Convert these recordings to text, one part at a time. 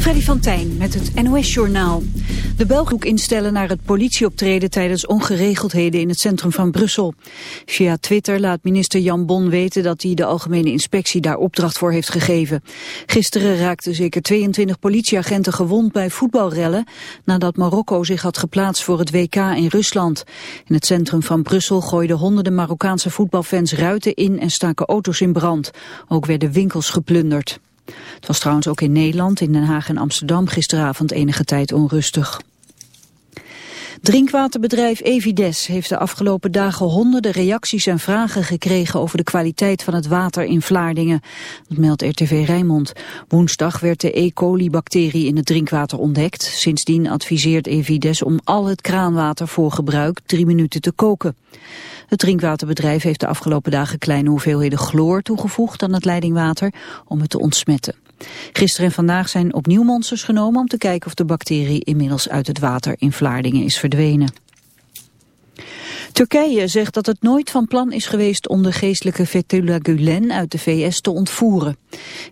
Freddy van Tijn met het NOS-journaal. De Belgroek instellen naar het politieoptreden tijdens ongeregeldheden in het centrum van Brussel. Via Twitter laat minister Jan Bon weten dat hij de Algemene Inspectie daar opdracht voor heeft gegeven. Gisteren raakten zeker 22 politieagenten gewond bij voetbalrellen nadat Marokko zich had geplaatst voor het WK in Rusland. In het centrum van Brussel gooiden honderden Marokkaanse voetbalfans ruiten in en staken auto's in brand. Ook werden winkels geplunderd. Het was trouwens ook in Nederland, in Den Haag en Amsterdam gisteravond enige tijd onrustig. Drinkwaterbedrijf Evides heeft de afgelopen dagen honderden reacties en vragen gekregen over de kwaliteit van het water in Vlaardingen. Dat meldt RTV Rijnmond. Woensdag werd de E. coli-bacterie in het drinkwater ontdekt. Sindsdien adviseert Evides om al het kraanwater voor gebruik drie minuten te koken. Het drinkwaterbedrijf heeft de afgelopen dagen kleine hoeveelheden chloor toegevoegd aan het leidingwater om het te ontsmetten. Gisteren en vandaag zijn opnieuw monsters genomen om te kijken of de bacterie inmiddels uit het water in Vlaardingen is verdwenen. Turkije zegt dat het nooit van plan is geweest om de geestelijke Fethullah Gulen uit de VS te ontvoeren.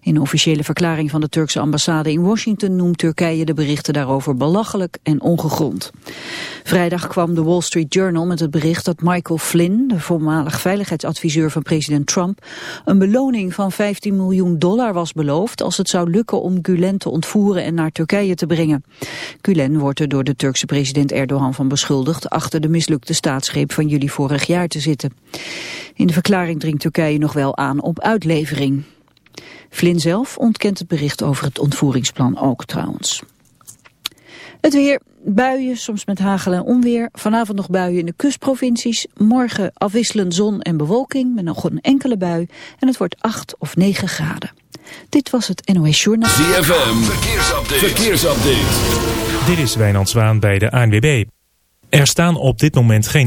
In een officiële verklaring van de Turkse ambassade in Washington noemt Turkije de berichten daarover belachelijk en ongegrond. Vrijdag kwam de Wall Street Journal met het bericht dat Michael Flynn, de voormalig veiligheidsadviseur van president Trump, een beloning van 15 miljoen dollar was beloofd als het zou lukken om Gulen te ontvoeren en naar Turkije te brengen. Gulen wordt er door de Turkse president Erdogan van beschuldigd achter de mislukte staatsgreep van juli vorig jaar te zitten. In de verklaring dringt Turkije nog wel aan op uitlevering. Flynn zelf ontkent het bericht over het ontvoeringsplan ook trouwens. Het weer, buien, soms met hagel en onweer. Vanavond nog buien in de kustprovincies. Morgen afwisselend zon en bewolking met nog een enkele bui. En het wordt 8 of 9 graden. Dit was het NOS Journaal. ZFM, verkeersupdate. verkeersupdate. Dit is Wijnand Zwaan bij de ANWB. Er staan op dit moment geen...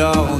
Alors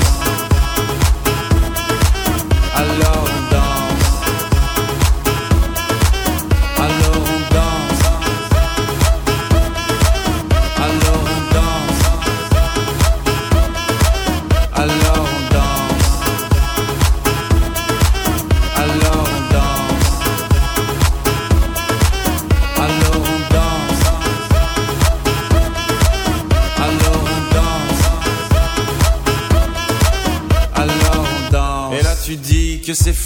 alone.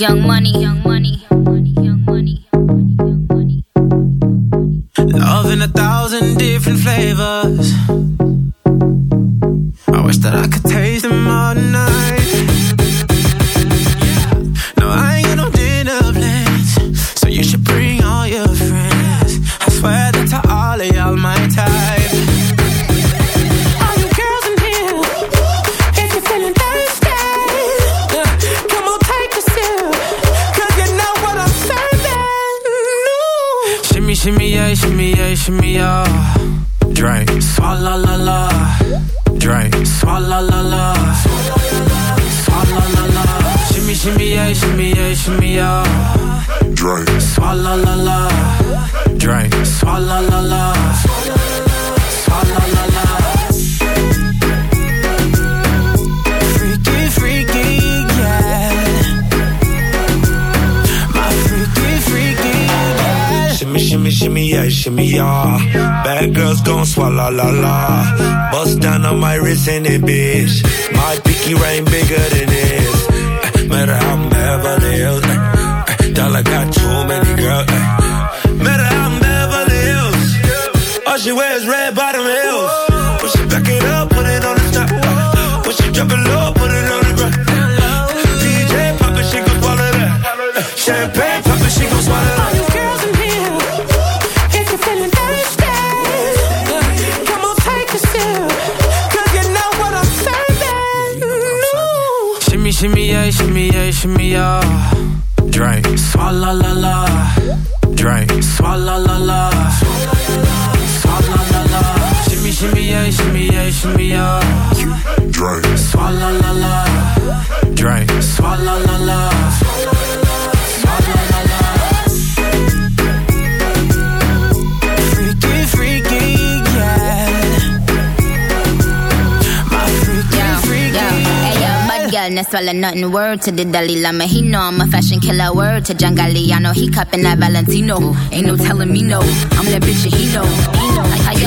Young money, young put it on the top. Uh, when she drop it low, put it on the ground. DJ pop it, she gon' swallow that. Champagne pop it, she gon' swallow that. shimmy yeah, shimmy yeah, shimmy yeah. Drink, swalla la la. Drink, swalla la la. Swalla, la shimmy yeah, shimmy yeah, shimmy yeah. Drink. Swalla la la. Drink. Swalla la la. Swalla la la. Freaky, freaky, yeah. My freaky, yeah, Hey, yo, bad girl, not swallow nothing. Word to the Dalai Lama, he know I'm a fashion killer. Word to John Galliano, he cupping that Valentino. Ain't no telling me no. I'm that bitch and he know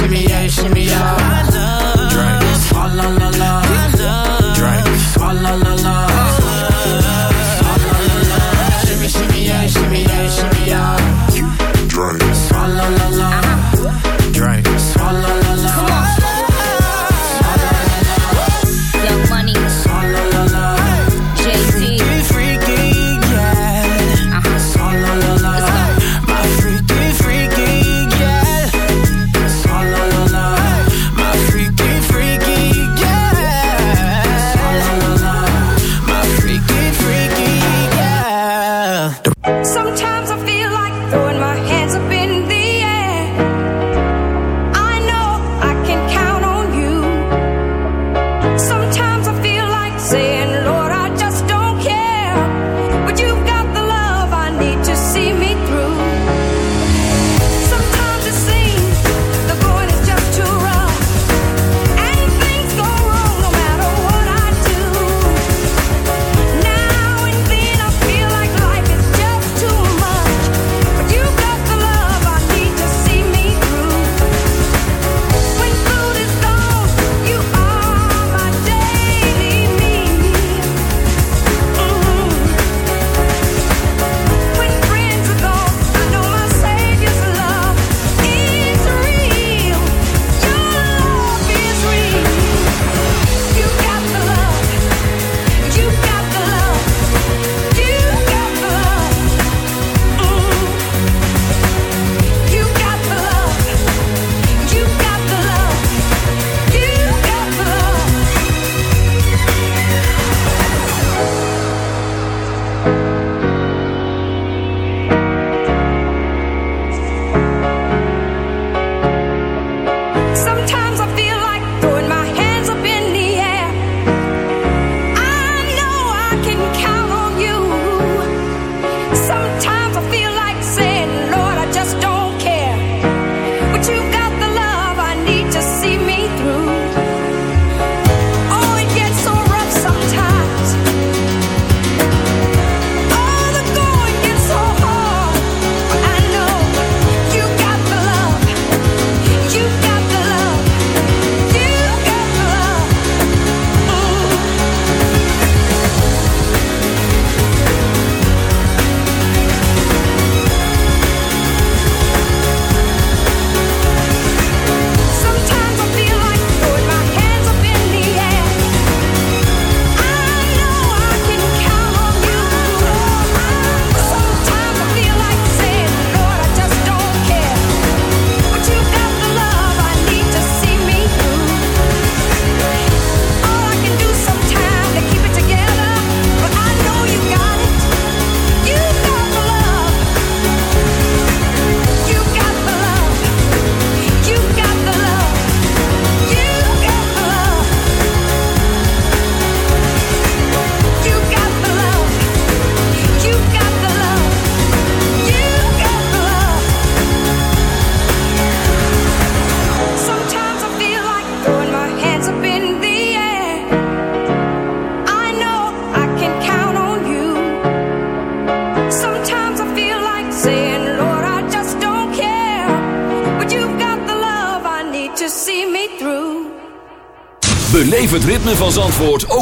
shimmy yeah, shimmy yeah. all La la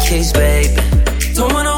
kiss, baby. Don't wanna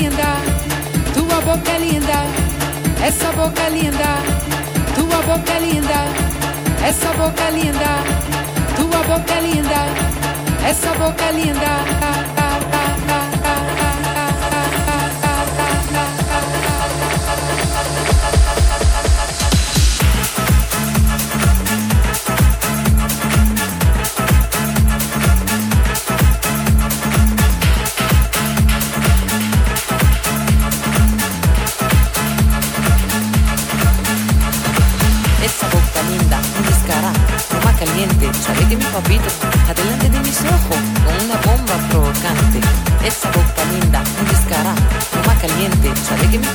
linda, tua boca é linda, essa boca é linda, tua boca é linda, essa boca é linda, tua boca é linda, essa boca é linda.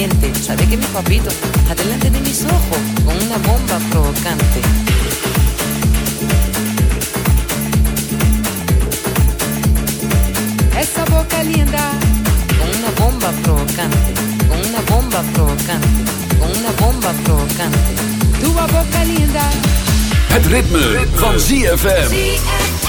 caliente. Sabe que mi papito, adelante de mis ojos, con una bomba provocante. Esa boca linda. Con una bomba provocante, con una bomba provocante, con una bomba provocante. Tu boca linda. Het ritme, ritme. van ZFM.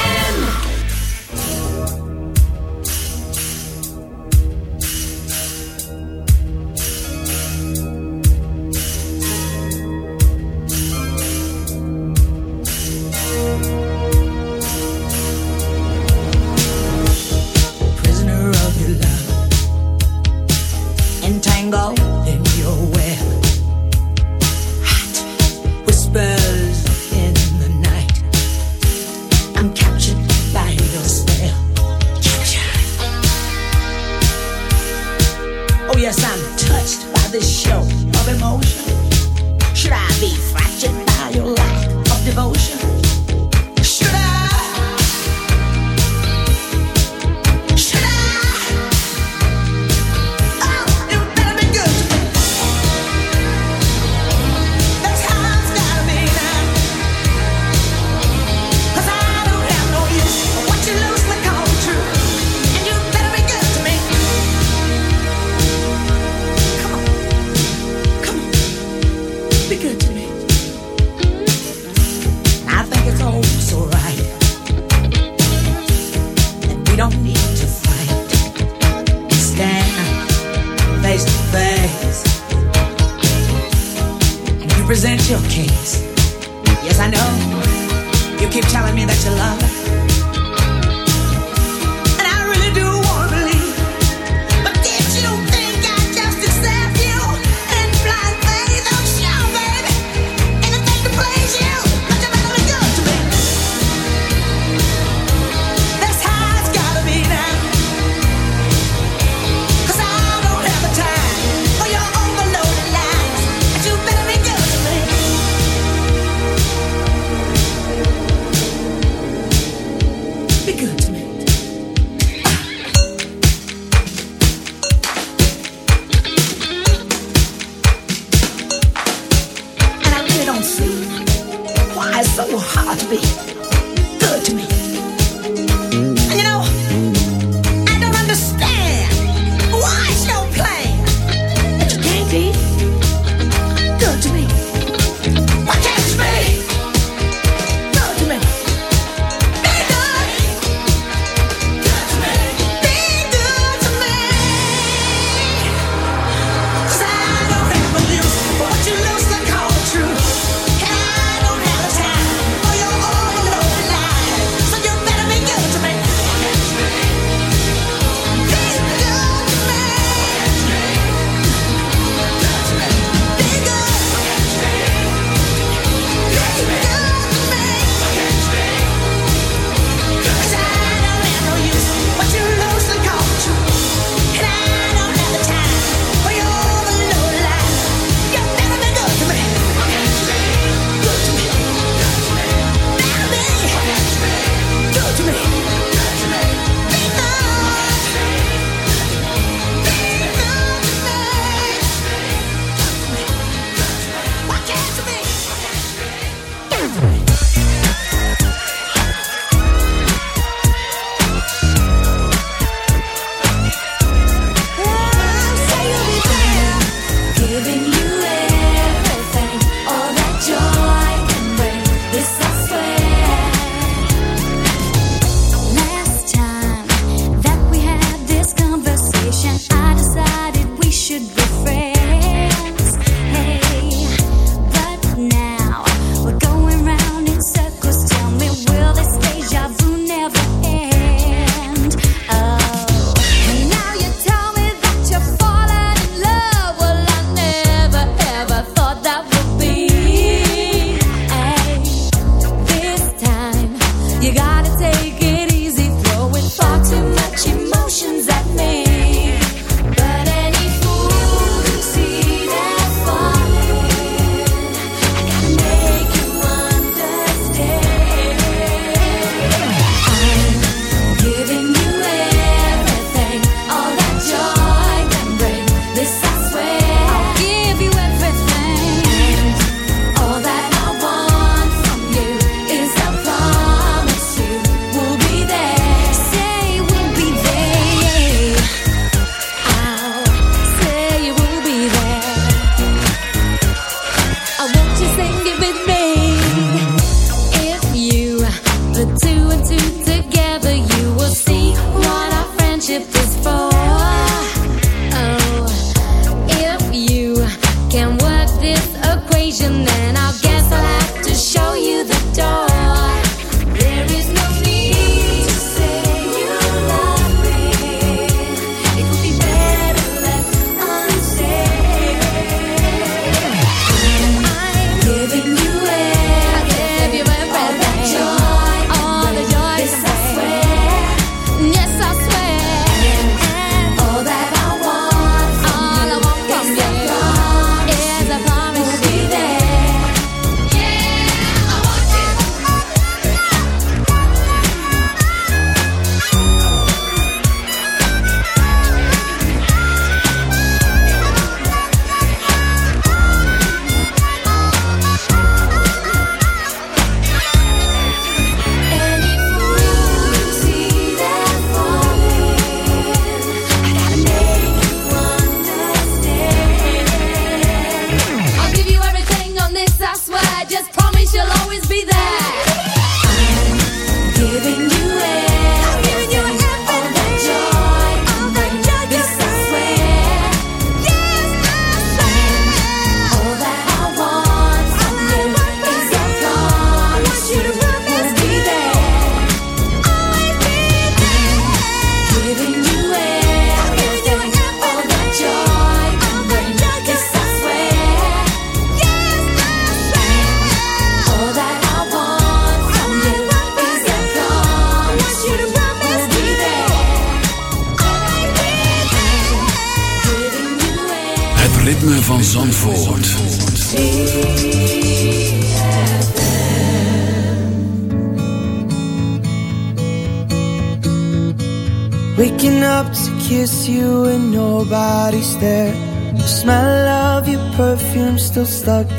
side.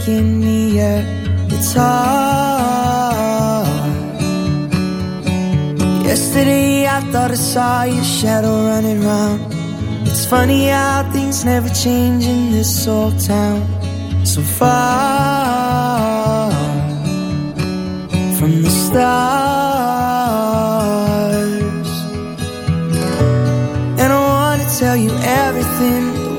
The air. It's hard. Yesterday I thought I saw your shadow running round. It's funny how things never change in this old town. So far from the stars. And I wanna tell you everything.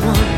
One.